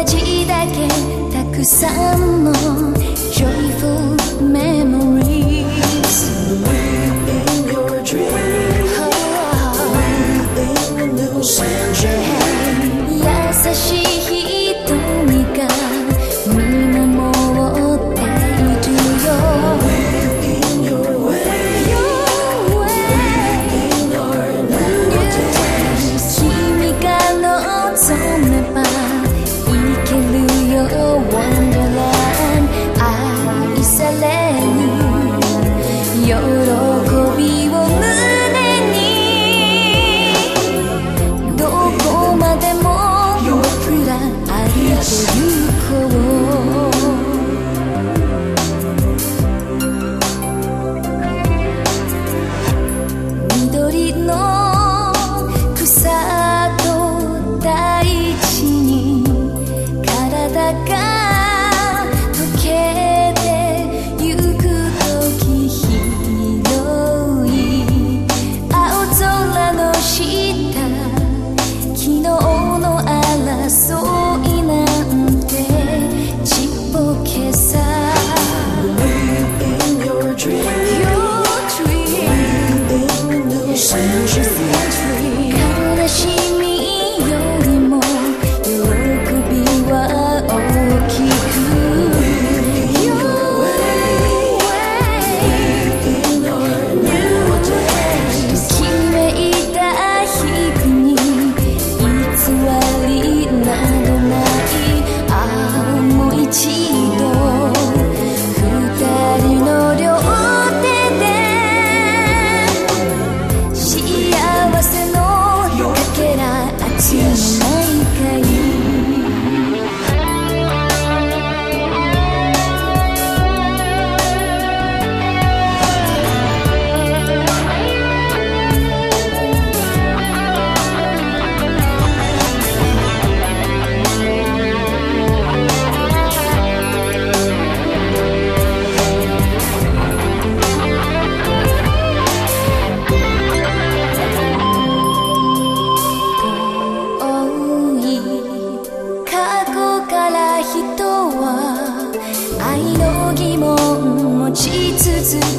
味だけたくさんの Joyful Memory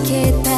けた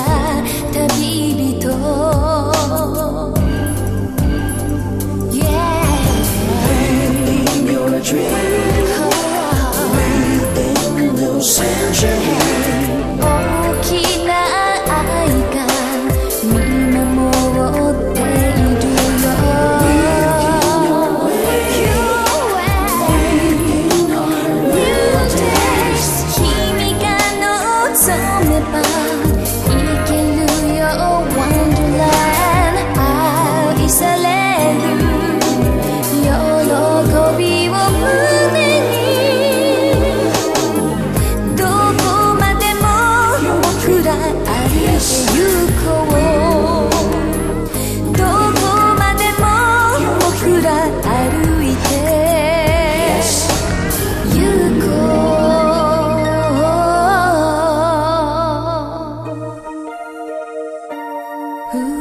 Ooh.